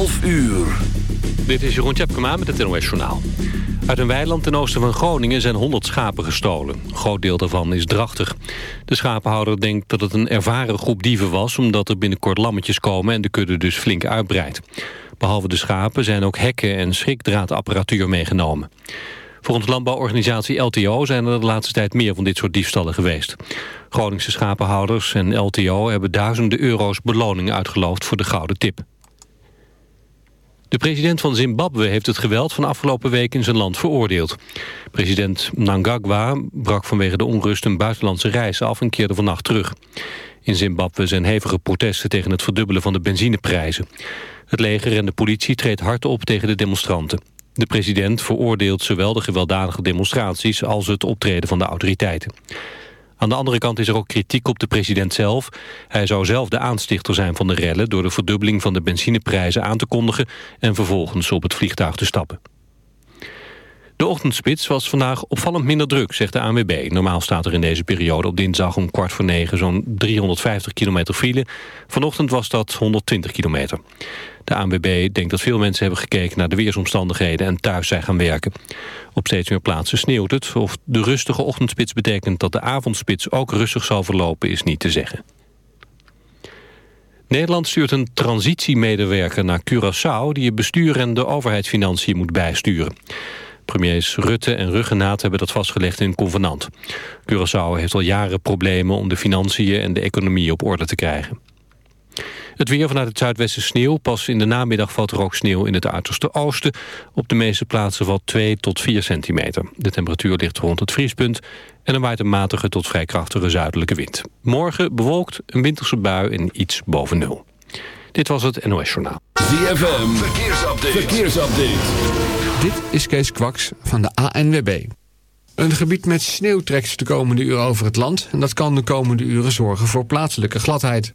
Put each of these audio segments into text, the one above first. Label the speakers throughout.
Speaker 1: 12 uur.
Speaker 2: Dit is Jeroen Tjepkema met het NOS Journaal. Uit een weiland ten oosten van Groningen zijn 100 schapen gestolen. Een groot deel daarvan is drachtig. De schapenhouder denkt dat het een ervaren groep dieven was... omdat er binnenkort lammetjes komen en de kudde dus flink uitbreidt. Behalve de schapen zijn ook hekken en schrikdraadapparatuur meegenomen. Volgens landbouworganisatie LTO zijn er de laatste tijd meer van dit soort diefstallen geweest. Groningse schapenhouders en LTO hebben duizenden euro's beloning uitgeloofd voor de gouden tip. De president van Zimbabwe heeft het geweld van afgelopen week in zijn land veroordeeld. President Mnangagwa brak vanwege de onrust een buitenlandse reis af en keerde vannacht terug. In Zimbabwe zijn hevige protesten tegen het verdubbelen van de benzineprijzen. Het leger en de politie treedt hard op tegen de demonstranten. De president veroordeelt zowel de gewelddadige demonstraties als het optreden van de autoriteiten. Aan de andere kant is er ook kritiek op de president zelf. Hij zou zelf de aanstichter zijn van de rellen... door de verdubbeling van de benzineprijzen aan te kondigen... en vervolgens op het vliegtuig te stappen. De ochtendspits was vandaag opvallend minder druk, zegt de ANWB. Normaal staat er in deze periode op dinsdag om kwart voor negen... zo'n 350 kilometer file. Vanochtend was dat 120 kilometer. De ANWB denkt dat veel mensen hebben gekeken naar de weersomstandigheden... en thuis zijn gaan werken. Op steeds meer plaatsen sneeuwt het. Of de rustige ochtendspits betekent dat de avondspits ook rustig zal verlopen... is niet te zeggen. Nederland stuurt een transitiemedewerker naar Curaçao... die het bestuur en de overheidsfinanciën moet bijsturen. Premiers Rutte en Ruggenaat hebben dat vastgelegd in een convenant. Curaçao heeft al jaren problemen om de financiën en de economie op orde te krijgen. Het weer vanuit het zuidwesten sneeuw. Pas in de namiddag valt er ook sneeuw in het uiterste oosten. Op de meeste plaatsen valt 2 tot 4 centimeter. De temperatuur ligt rond het vriespunt. En er waait een matige tot vrij krachtige zuidelijke wind. Morgen bewolkt, een winterse bui en iets boven nul. Dit was het NOS Journaal.
Speaker 1: ZFM, verkeersupdate. verkeersupdate.
Speaker 3: Dit is Kees Kwaks van de ANWB. Een gebied met sneeuw trekt de komende uren over het land... en dat kan de komende uren zorgen voor plaatselijke gladheid.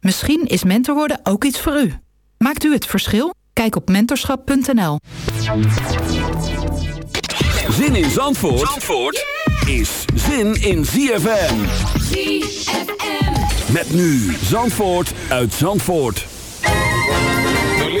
Speaker 4: Misschien is mentor worden ook iets voor u. Maakt u het verschil? Kijk op mentorschap.nl.
Speaker 1: Zin in Zandvoort, Zandvoort is zin in ZFM. Met nu Zandvoort uit Zandvoort.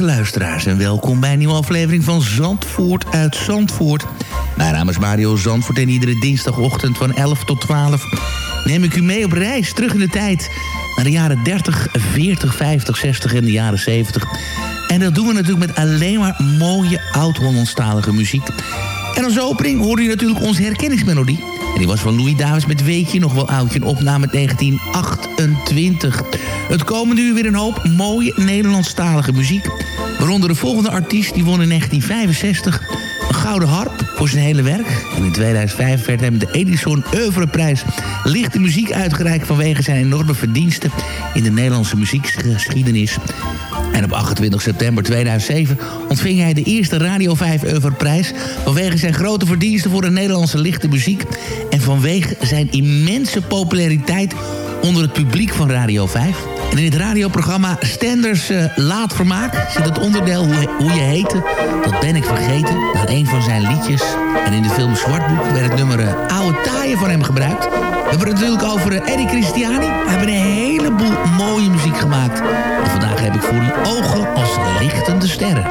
Speaker 5: Luisteraars en welkom bij een nieuwe aflevering van Zandvoort uit Zandvoort. Mijn naam is Mario Zandvoort en iedere dinsdagochtend van 11 tot 12 neem ik u mee op reis terug in de tijd naar de jaren 30, 40, 50, 60 en de jaren 70. En dat doen we natuurlijk met alleen maar mooie oud-Hollandstalige muziek. En als opening hoorde je natuurlijk onze herkenningsmelodie. Die was van Louis Davis met Weet je nog wel oudje, een opname uit 1928. Het komende uur weer een hoop mooie Nederlandstalige muziek. Waaronder de volgende artiest, die won in 1965 een gouden harp voor zijn hele werk. En in 2005 werd hem de Edison Oeuvreprijs lichte muziek uitgereikt... vanwege zijn enorme verdiensten in de Nederlandse muziekgeschiedenis. En op 28 september 2007 ontving hij de eerste Radio 5 Oeuvreprijs... vanwege zijn grote verdiensten voor de Nederlandse lichte muziek... en vanwege zijn immense populariteit onder het publiek van Radio 5. En in het radioprogramma Stenders uh, Laat Vermaak zit het onderdeel hoe, je heette. Dat ben ik vergeten. Dat is een van zijn liedjes. En in de film Zwartboek werd het nummer uh, Oude Taaien van hem gebruikt. We hebben het natuurlijk over uh, Eddie Christiani. We hebben een heleboel mooie muziek gemaakt. En vandaag heb ik voor u ogen als lichtende sterren.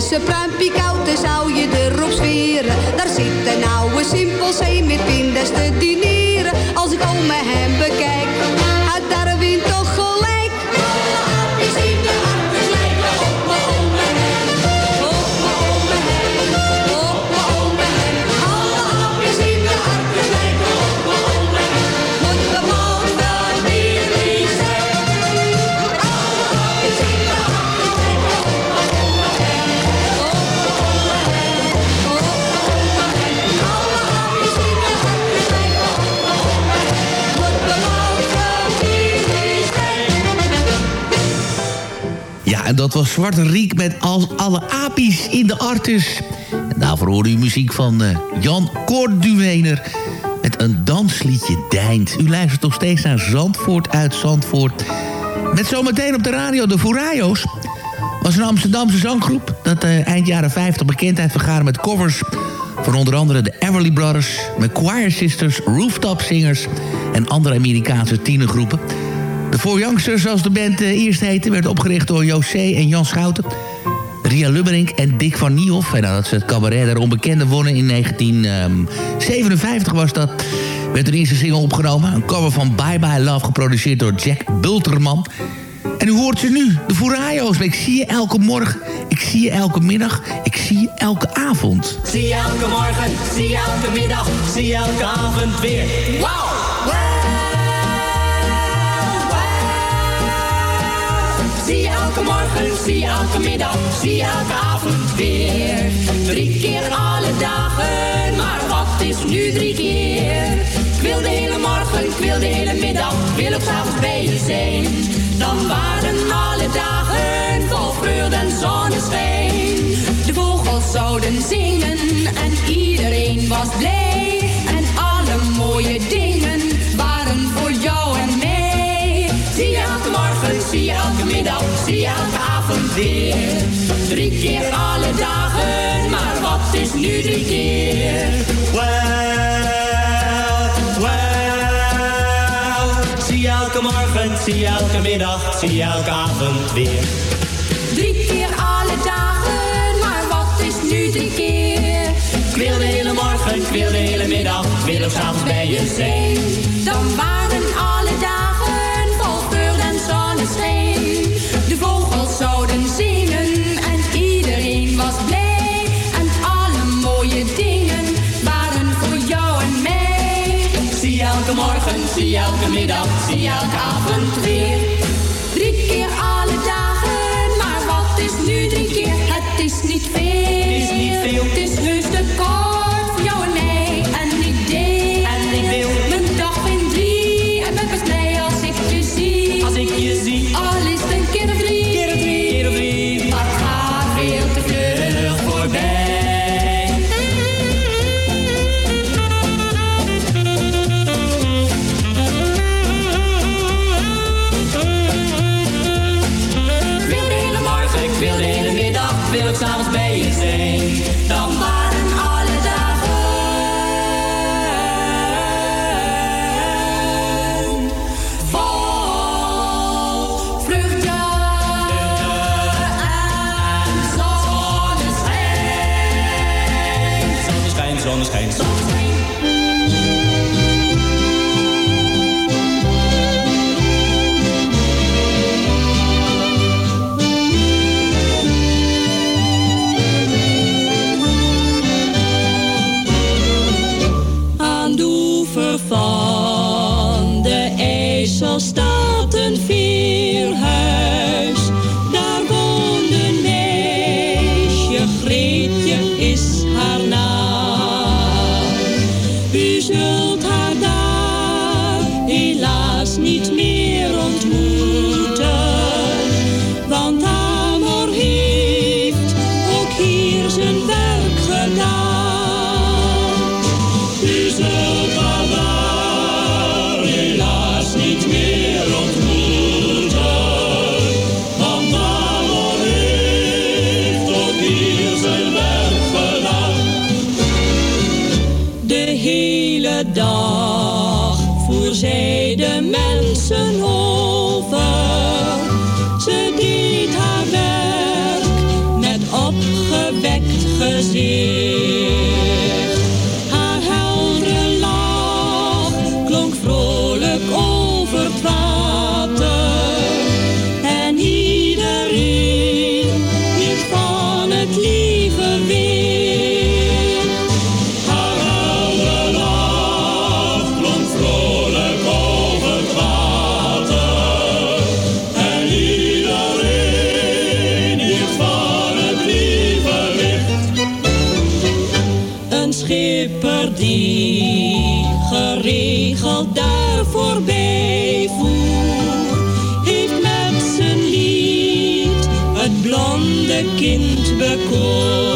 Speaker 6: Zijn pruimpje koud, zou je erop zweren. Daar zit een oude simpelzee met pindas
Speaker 5: dat was Zwarte Riek met Als alle apies in de Artus. En daarvoor hoorde u muziek van eh, Jan Corduener met een dansliedje Deint. U luistert nog steeds naar Zandvoort uit Zandvoort. Met zometeen op de radio de Furayo's. was een Amsterdamse zanggroep dat eh, eind jaren 50 bekendheid vergaarde met covers... van onder andere de Everly Brothers, McQuire Sisters, Rooftop Singers... en andere Amerikaanse tienergroepen... De Four Youngsters, zoals de band eh, eerst heette... werd opgericht door José en Jan Schouten. Ria Lubberink en Dick van Niehoff. En nadat ze het cabaret der onbekende wonnen in 1957 was dat... werd hun eerste single opgenomen. Een cover van Bye Bye Love, geproduceerd door Jack Bulterman. En u hoort ze nu, de Furayo's. Ik zie je elke morgen, ik zie je elke middag, ik zie je elke avond.
Speaker 7: Zie je elke morgen, zie je elke middag, zie je elke avond weer. Wauw! Elke middag, zie elke avond weer. Drie keer alle dagen, maar wat is nu drie keer? Ik wil de hele morgen, ik wil de hele middag, wil ook s'avonds bij je zijn. Dan waren alle dagen vol vreugde en zonneschijn. De vogels zouden zingen en iedereen was blij. Weer. Drie keer alle dagen, maar wat is nu drie keer? Well, well. Zie elke morgen, zie elke middag, zie elke avond weer. Drie keer alle dagen, maar wat is nu drie keer? Ik wil de hele morgen, ik wil de hele middag, ik wil ook s'avonds bij je zijn. Dan waren alle dagen vol vreugde en zonneschijn. Zouden zingen en iedereen was blij. En alle mooie dingen waren voor jou en mij. Zie elke morgen, zie elke middag, zie elke avond weer. Drie keer alle dagen, maar wat is nu drie keer? Het is niet veel. Het is niet veel. Het is heus te kort
Speaker 8: s'avonds bij je zijn. Kind bekoord.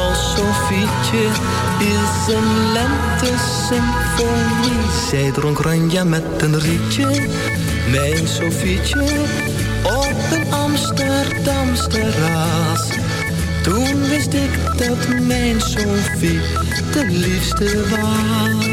Speaker 9: Sofietje is een lente-symfonie. Zij dronk ranja met een rietje. Mijn Sofietje op een Amsterdams terras. Toen wist ik dat mijn Sofie de liefste was.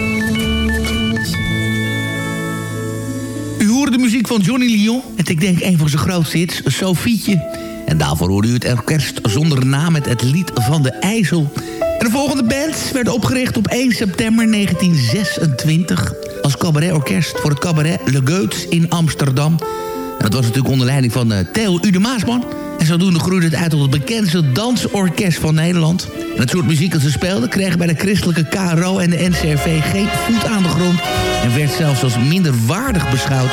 Speaker 5: U hoorde de muziek van Johnny Lyon. En ik denk een van zijn grootste hits, Sofietje. En daarvoor hoorde u het orkest zonder naam met het lied van de IJssel. En de volgende band werd opgericht op 1 september 1926... als cabaretorkest voor het cabaret Le Geuts in Amsterdam. En dat was natuurlijk onder leiding van uh, Theo Ude Maasman... En zodoende groeide het uit tot het bekendste dansorkest van Nederland. En het soort muziek dat ze speelden kreeg bij de christelijke KRO en de NCRV geen voet aan de grond... en werd zelfs als minder waardig beschouwd.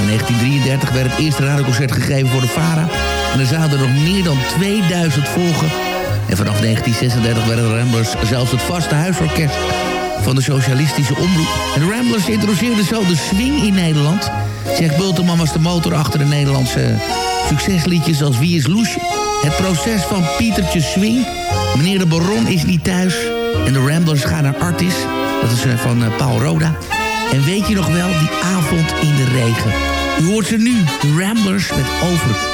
Speaker 5: In 1933 werd het eerste radioconcert gegeven voor de VARA... en er er nog meer dan 2000 volgen. En vanaf 1936 werden de Ramblers zelfs het vaste huisorkest van de socialistische omroep. En de Ramblers introduceerden zo de swing in Nederland. Zeg Bulteman was de motor achter de Nederlandse succesliedjes als Wie is Loesje? Het proces van Pietertje Swing. Meneer de Baron is niet thuis. En de Ramblers gaan naar Artis. Dat is eh, van eh, Paul Roda. En weet je nog wel, die avond in de regen. U hoort ze nu, de Ramblers met over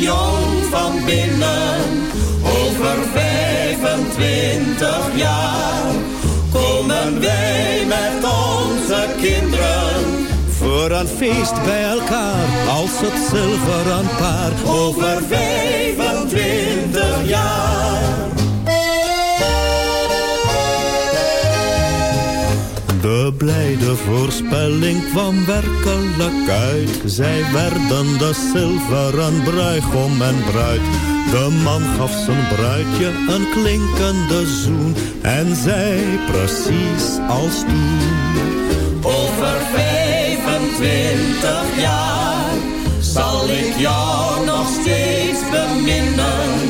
Speaker 8: jong van binnen. Over 25 jaar komen wij met onze kinderen.
Speaker 10: Voor een feest bij elkaar, als het zilveren paar.
Speaker 8: Over 25 jaar.
Speaker 10: De blijde voorspelling kwam werkelijk uit. Zij werden de zilveren bruigom en bruid. De man gaf zijn bruidje een klinkende zoen. En zei precies als toen.
Speaker 8: Over 25 jaar zal ik jou nog steeds beminnen.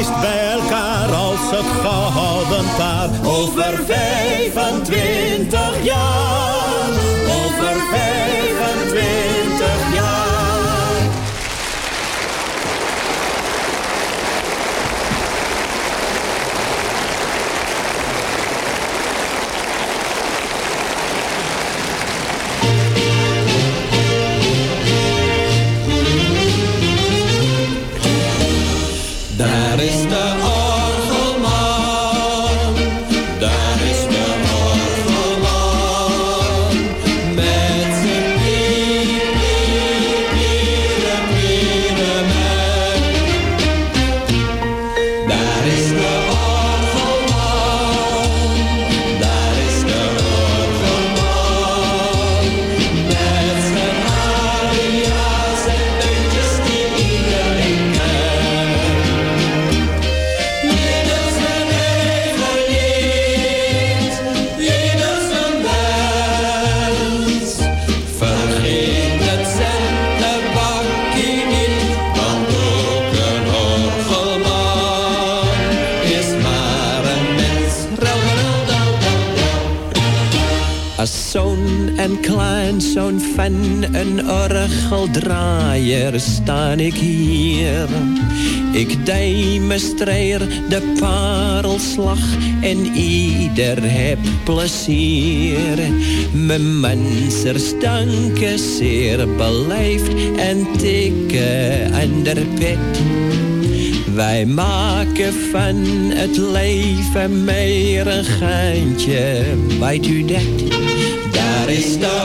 Speaker 10: Feest bij elkaar als het gehouden paar.
Speaker 8: Over 25 jaar.
Speaker 11: Ik demonstreer de parelslag en ieder heb plezier. Mijn mensers danken zeer beleefd en tikken aan de pet. Wij maken van het leven meer een geintje, weet u dat? Daar is de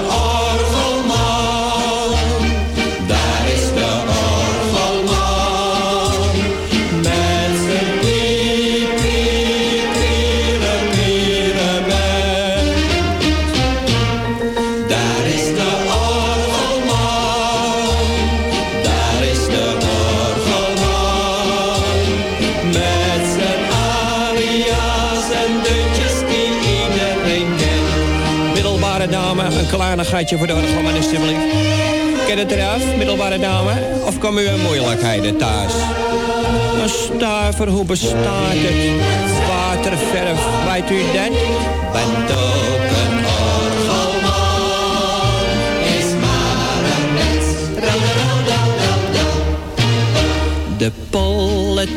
Speaker 11: een kleinigheidje voor de orgelman alstublieft. Ken het eraf, middelbare dame? Of komen u in moeilijkheden thuis? Een stuiver, hoe bestaat het? Waterverf, weet u dat? Bent ook een orgelman, is maar een mens. De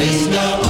Speaker 11: Daar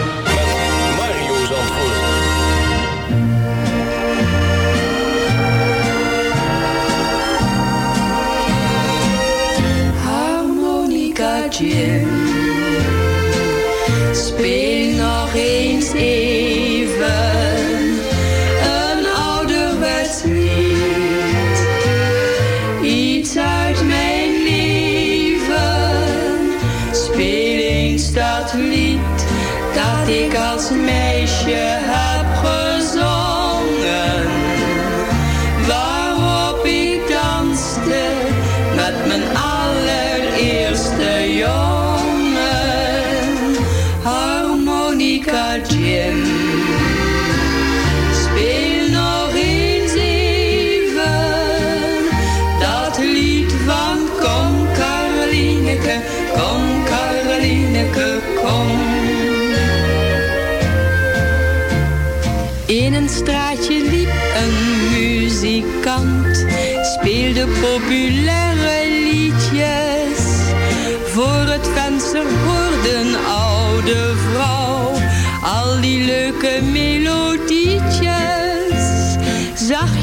Speaker 8: Jim, speel nog eens even een ouderwets lied. Iets uit mijn leven, speel eens dat lied dat ik als meisje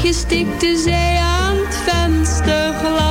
Speaker 8: Zachtjes tikte zij aan het vensterglas, lachte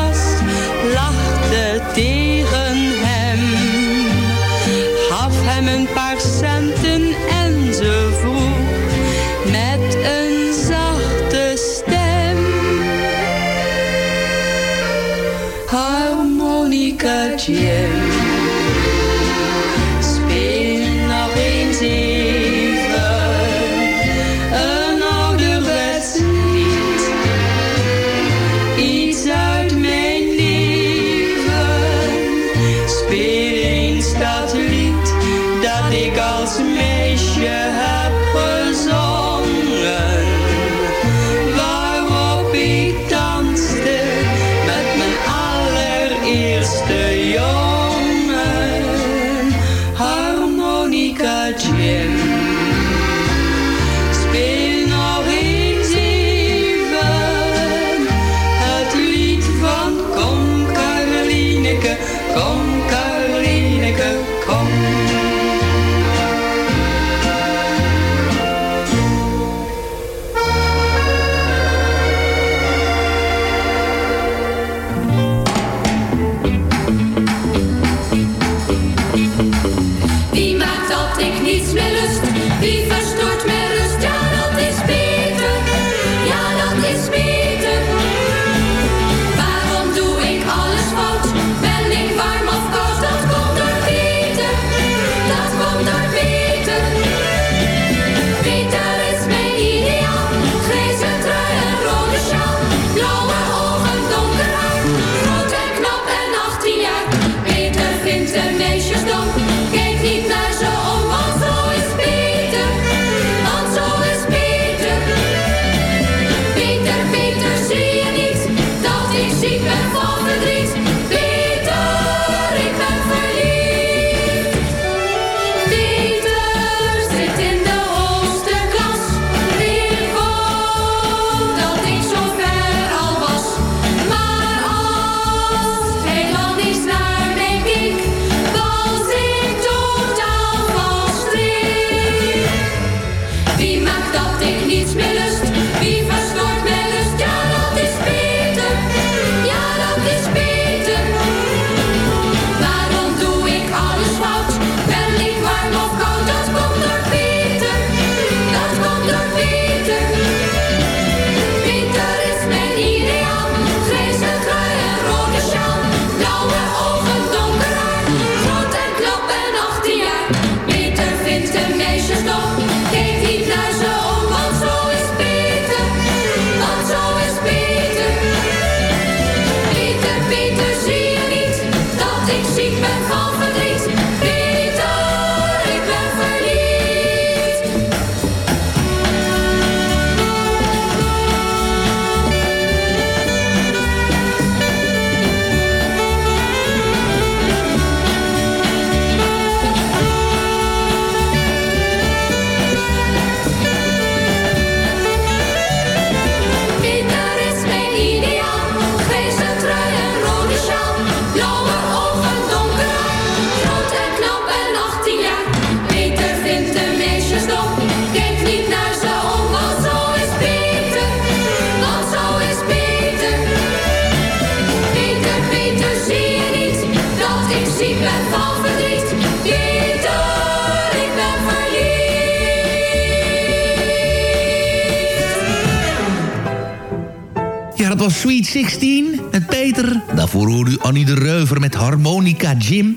Speaker 5: Sweet 16 met Peter. Daarvoor hoorde u Annie de Reuver met Harmonica Jim.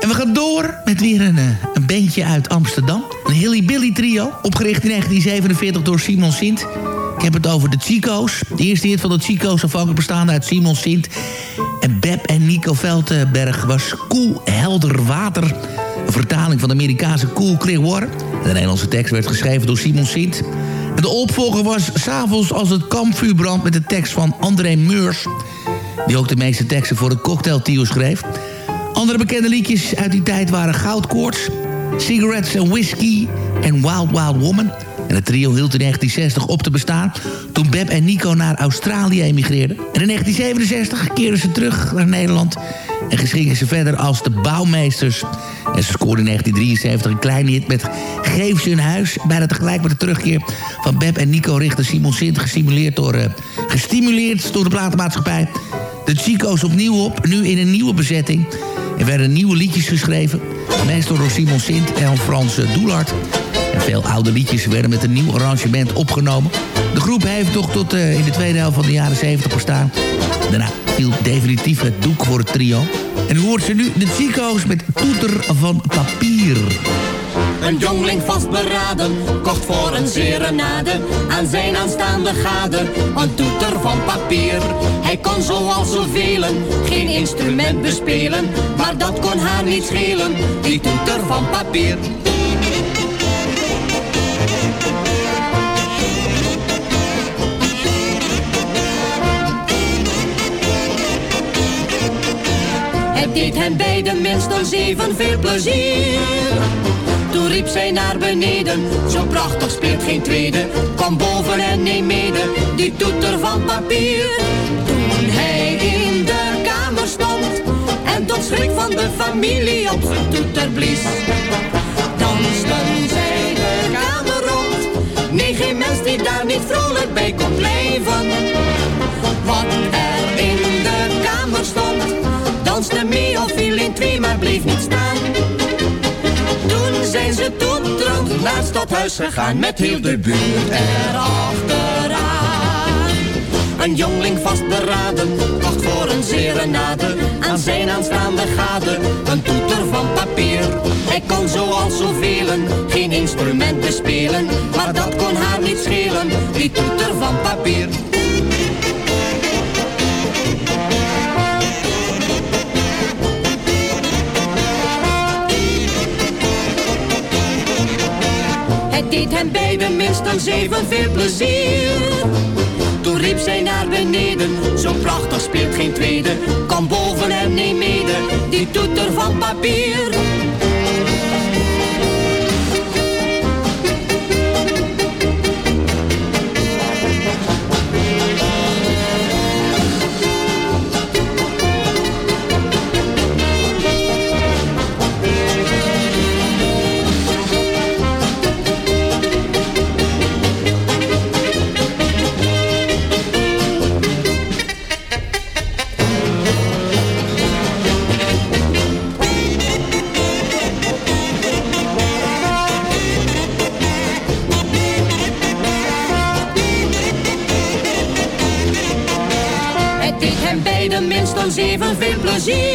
Speaker 5: En we gaan door met weer een, eh, een bandje uit Amsterdam. Een Hilly Billy trio, opgericht in 1947 door Simon Sint. Ik heb het over de Chico's. De eerste hit van de Chico's afhankelijk bestaande uit Simon Sint... en Beb en Nico Veldberg was Koel Helder Water... Een vertaling van de Amerikaanse Cool Clear Water. De Nederlandse tekst werd geschreven door Simon Sint. De opvolger was S'avonds als het kampvuur brandt... met de tekst van André Meurs... die ook de meeste teksten voor het cocktailtrio schreef. Andere bekende liedjes uit die tijd waren Goudkoorts... Cigarettes and Whiskey en Wild Wild Woman... En het trio hield in 1960 op te bestaan toen Beb en Nico naar Australië emigreerden. En in 1967 keerden ze terug naar Nederland en gingen ze verder als de bouwmeesters. En ze scoorden in 1973 een kleine hit met Geef ze hun huis. Bijna tegelijk met de terugkeer van Beb en Nico richten Simon Sint... gestimuleerd door, uh, gestimuleerd door de platenmaatschappij. De Chico's opnieuw op, nu in een nieuwe bezetting. Er werden nieuwe liedjes geschreven. Meestal door Simon Sint en Frans Doelart. Veel oude liedjes werden met een nieuw arrangement opgenomen. De groep heeft toch tot uh, in de tweede helft van de jaren 70 bestaan. Daarna viel definitief het doek voor het trio. En hoort ze nu de Chico's met toeter van papier.
Speaker 7: Een jongling vastberaden, kocht voor een serenade aan zijn aanstaande gade een toeter van papier. Hij kon zoals zoveel geen instrument bespelen, maar dat kon haar niet schelen, die toeter van papier. Het deed hen beiden minstens even veel plezier. Toen riep zij naar beneden, zo prachtig speelt geen tweede. Kom boven en neem mede, die toeter van papier. Toen hij in de kamer stond, en tot schrik van de familie op zijn toeter blies. Dansten zij de kamer rond, nee geen mens die daar niet vrolijk bij kon blijven. Wat er in de kamer stond, in twee, maar bleef niet staan zijn ze toetrand naar het stadhuis gegaan met heel de buurt erachteraan. Een jongling vastberaden, kocht voor een serenade aan zijn aanstaande gade een toeter van papier. Hij kon zoals zoveel geen instrument bespelen, maar dat kon haar niet schelen, die toeter van papier. Deed hen beiden minstens even veel plezier. Toen riep zij naar beneden, zo prachtig speelt geen tweede. Kom boven en neem mede, die toeter van papier.
Speaker 12: tecnologia.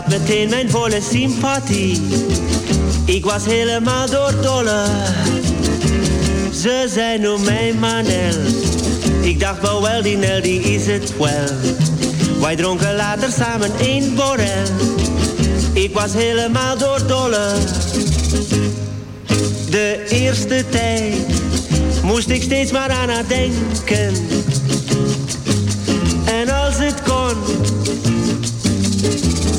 Speaker 12: Had meteen mijn volle sympathie. Ik was helemaal doordolle. Ze zei noem mij Manel. Ik dacht wel wel, die Nel die is het wel. Wij dronken later samen één borrel. Ik was helemaal doordolle. De eerste tijd moest ik steeds maar aan haar denken.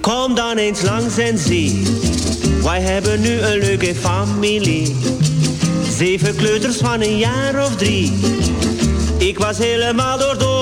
Speaker 12: Kom dan eens langs en zie. Wij hebben nu een leuke familie. Zeven kleuters van een jaar of drie. Ik was helemaal doordolle.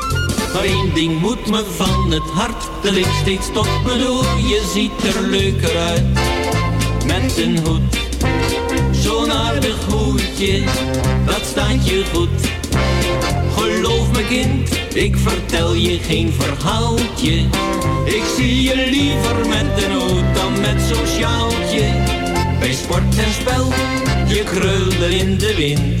Speaker 13: Maar één ding moet me van het hart, dat ik steeds toch bedoel. Je ziet er leuker uit, met een hoed. Zo'n aardig hoedje, dat staat je goed. Geloof me kind, ik vertel je geen verhaaltje. Ik zie je liever met een hoed dan met zo'n sjaaltje. Bij sport en spel, je krullen in de wind.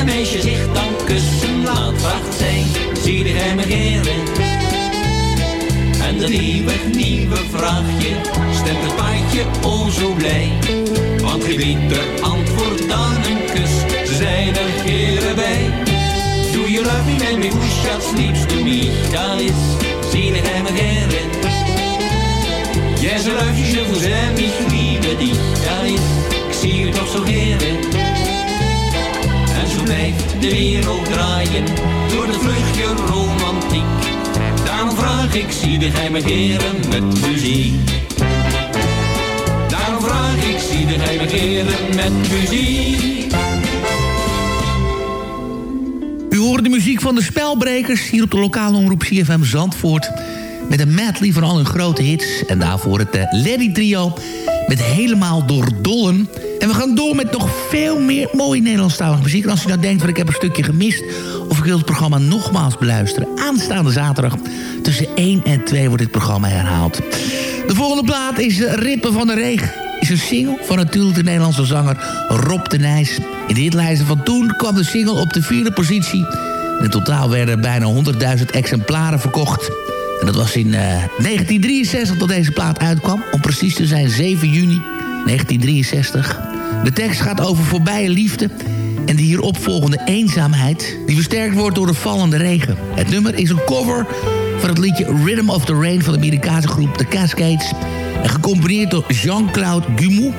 Speaker 13: Een meisje zich dan kussen laat, vraagt zij, zie jij me heren? En dat nieuwe, nieuwe vraagje stemt het paardje o zo blij. Want geen beter antwoord dan een kus, ze zijn er heren bij. Do you love me, man, me who shall sleeps? Dat is, zie jij me heren? Yes, I you, je vous dich. Dat is, ik zie je toch zo heren. De wereld draaien, door de vluchtje romantiek. Daarom vraag ik, zie de geheime heren met muziek. Daarom vraag ik, zie de geheime heren met muziek.
Speaker 5: U hoort de muziek van de Spelbrekers hier op de lokale omroep CFM Zandvoort. Met een medley van al hun grote hits. En daarvoor het uh, Lady Trio met Helemaal door Dollen. En we gaan door met nog veel meer mooie Nederlandstalige muziek. En als u nou denkt, van ik heb een stukje gemist... of ik wil het programma nogmaals beluisteren... aanstaande zaterdag tussen 1 en 2 wordt dit programma herhaald. De volgende plaat is uh, Rippen van de Regen. Is een single van natuurlijk de Nederlandse zanger Rob de Nijs. In de hitlijsten van toen kwam de single op de vierde positie. In totaal werden er bijna 100.000 exemplaren verkocht... En dat was in uh, 1963 dat deze plaat uitkwam. Om precies te zijn 7 juni 1963. De tekst gaat over voorbije liefde en de hieropvolgende eenzaamheid... die versterkt wordt door de vallende regen. Het nummer is een cover van het liedje Rhythm of the Rain... van de Amerikaanse groep The Cascades... en gecomponeerd door Jean-Claude Gumoux...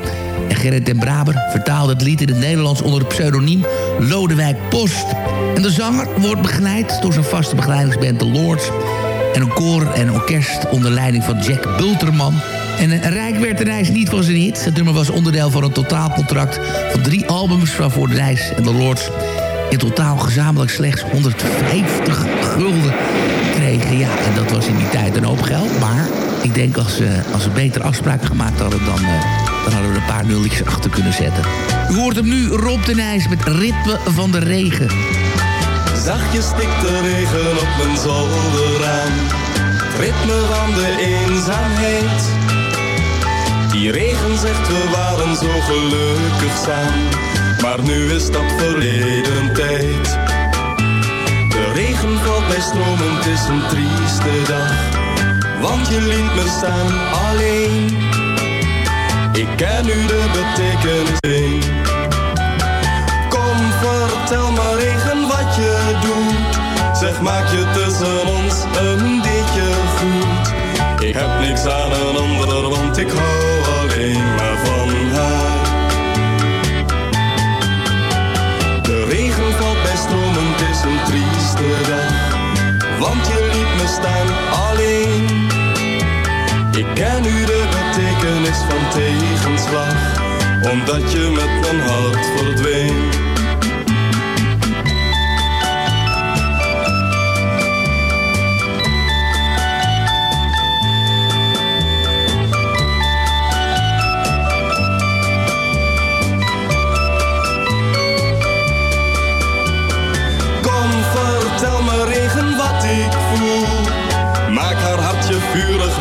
Speaker 5: En Gerrit den Braber vertaalde het lied in het Nederlands onder het pseudoniem Lodewijk Post. En de zanger wordt begeleid door zijn vaste begeleidingsband The Lords en een koor en orkest onder leiding van Jack Bulterman. En Rijk werd de reis niet van zijn hit. Het nummer was onderdeel van een totaalcontract van drie albums... waarvoor de reis en de Lords in totaal gezamenlijk slechts 150 gulden kregen. Ja, en dat was in die tijd een hoop geld. Maar ik denk als, uh, als we betere afspraken gemaakt hadden... Dan, uh, dan hadden we een paar nulletjes achter kunnen zetten. U hoort hem nu, Rob de Nijs met Rippen van de Regen.
Speaker 14: Zachtjes stikt de regen op mijn zolder aan. Het ritme van de eenzaamheid. Die regen zegt we waren zo gelukkig samen. Maar nu is dat verleden tijd. De regen valt bij stromen, het is een trieste dag. Want je liet me staan alleen. Ik ken nu de betekenis in. Kom, vertel me regen wat je doet. Zeg, maak je tussen ons een ditje goed. Ik heb niks aan een ander, want ik hou alleen maar van haar. De regen valt bij stromen, het is een trieste dag. Want je liet me staan alleen. Ik ken nu de betekenis van tegenslag. Omdat je met mijn hart verdween.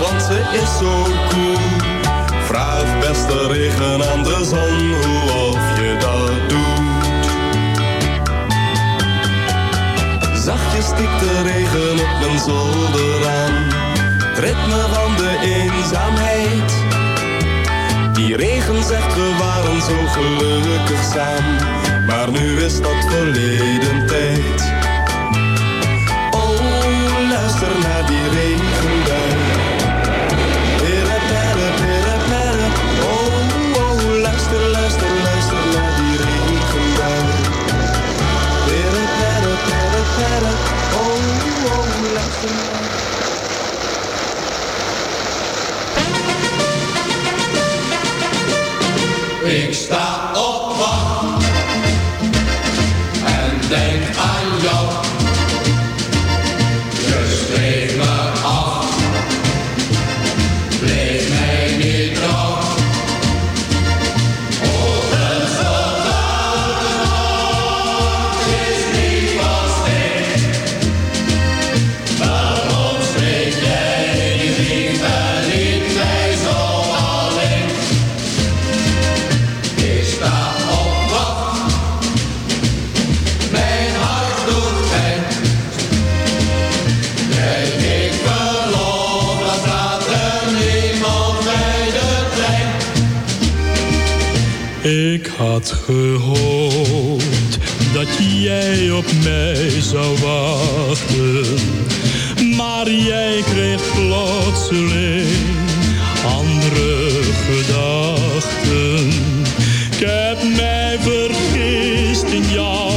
Speaker 14: Want ze is zo cool. Vraag beste regen aan de zon hoe of je dat doet. Zachtjes stikt de regen op mijn zolder aan. Het ritme van de eenzaamheid. Die regen zegt we waren zo gelukkig samen. Maar nu is dat verleden tijd. Oh, luister naar die regenbui.
Speaker 15: Ik sta Ik had gehoopt dat jij op mij zou wachten. Maar jij kreeg plotseling andere gedachten. Ik heb mij vergist in jou,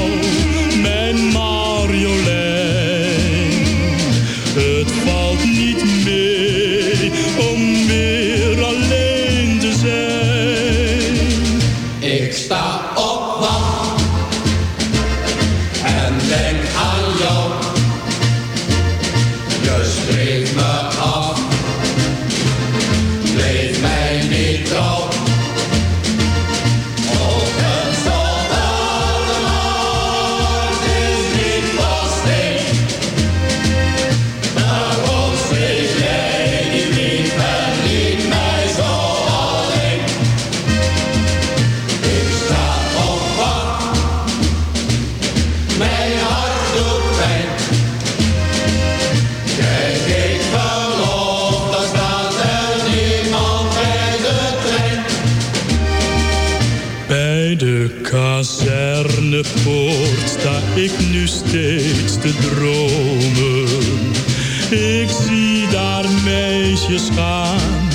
Speaker 15: gaan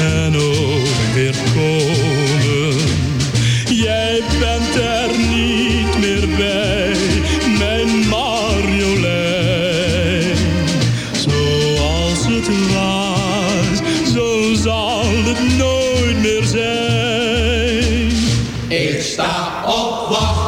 Speaker 15: en ook weer komen. Jij bent er niet meer bij, mijn Marjolein. Zoals het was, zo zal het nooit meer zijn.
Speaker 16: Ik sta op wacht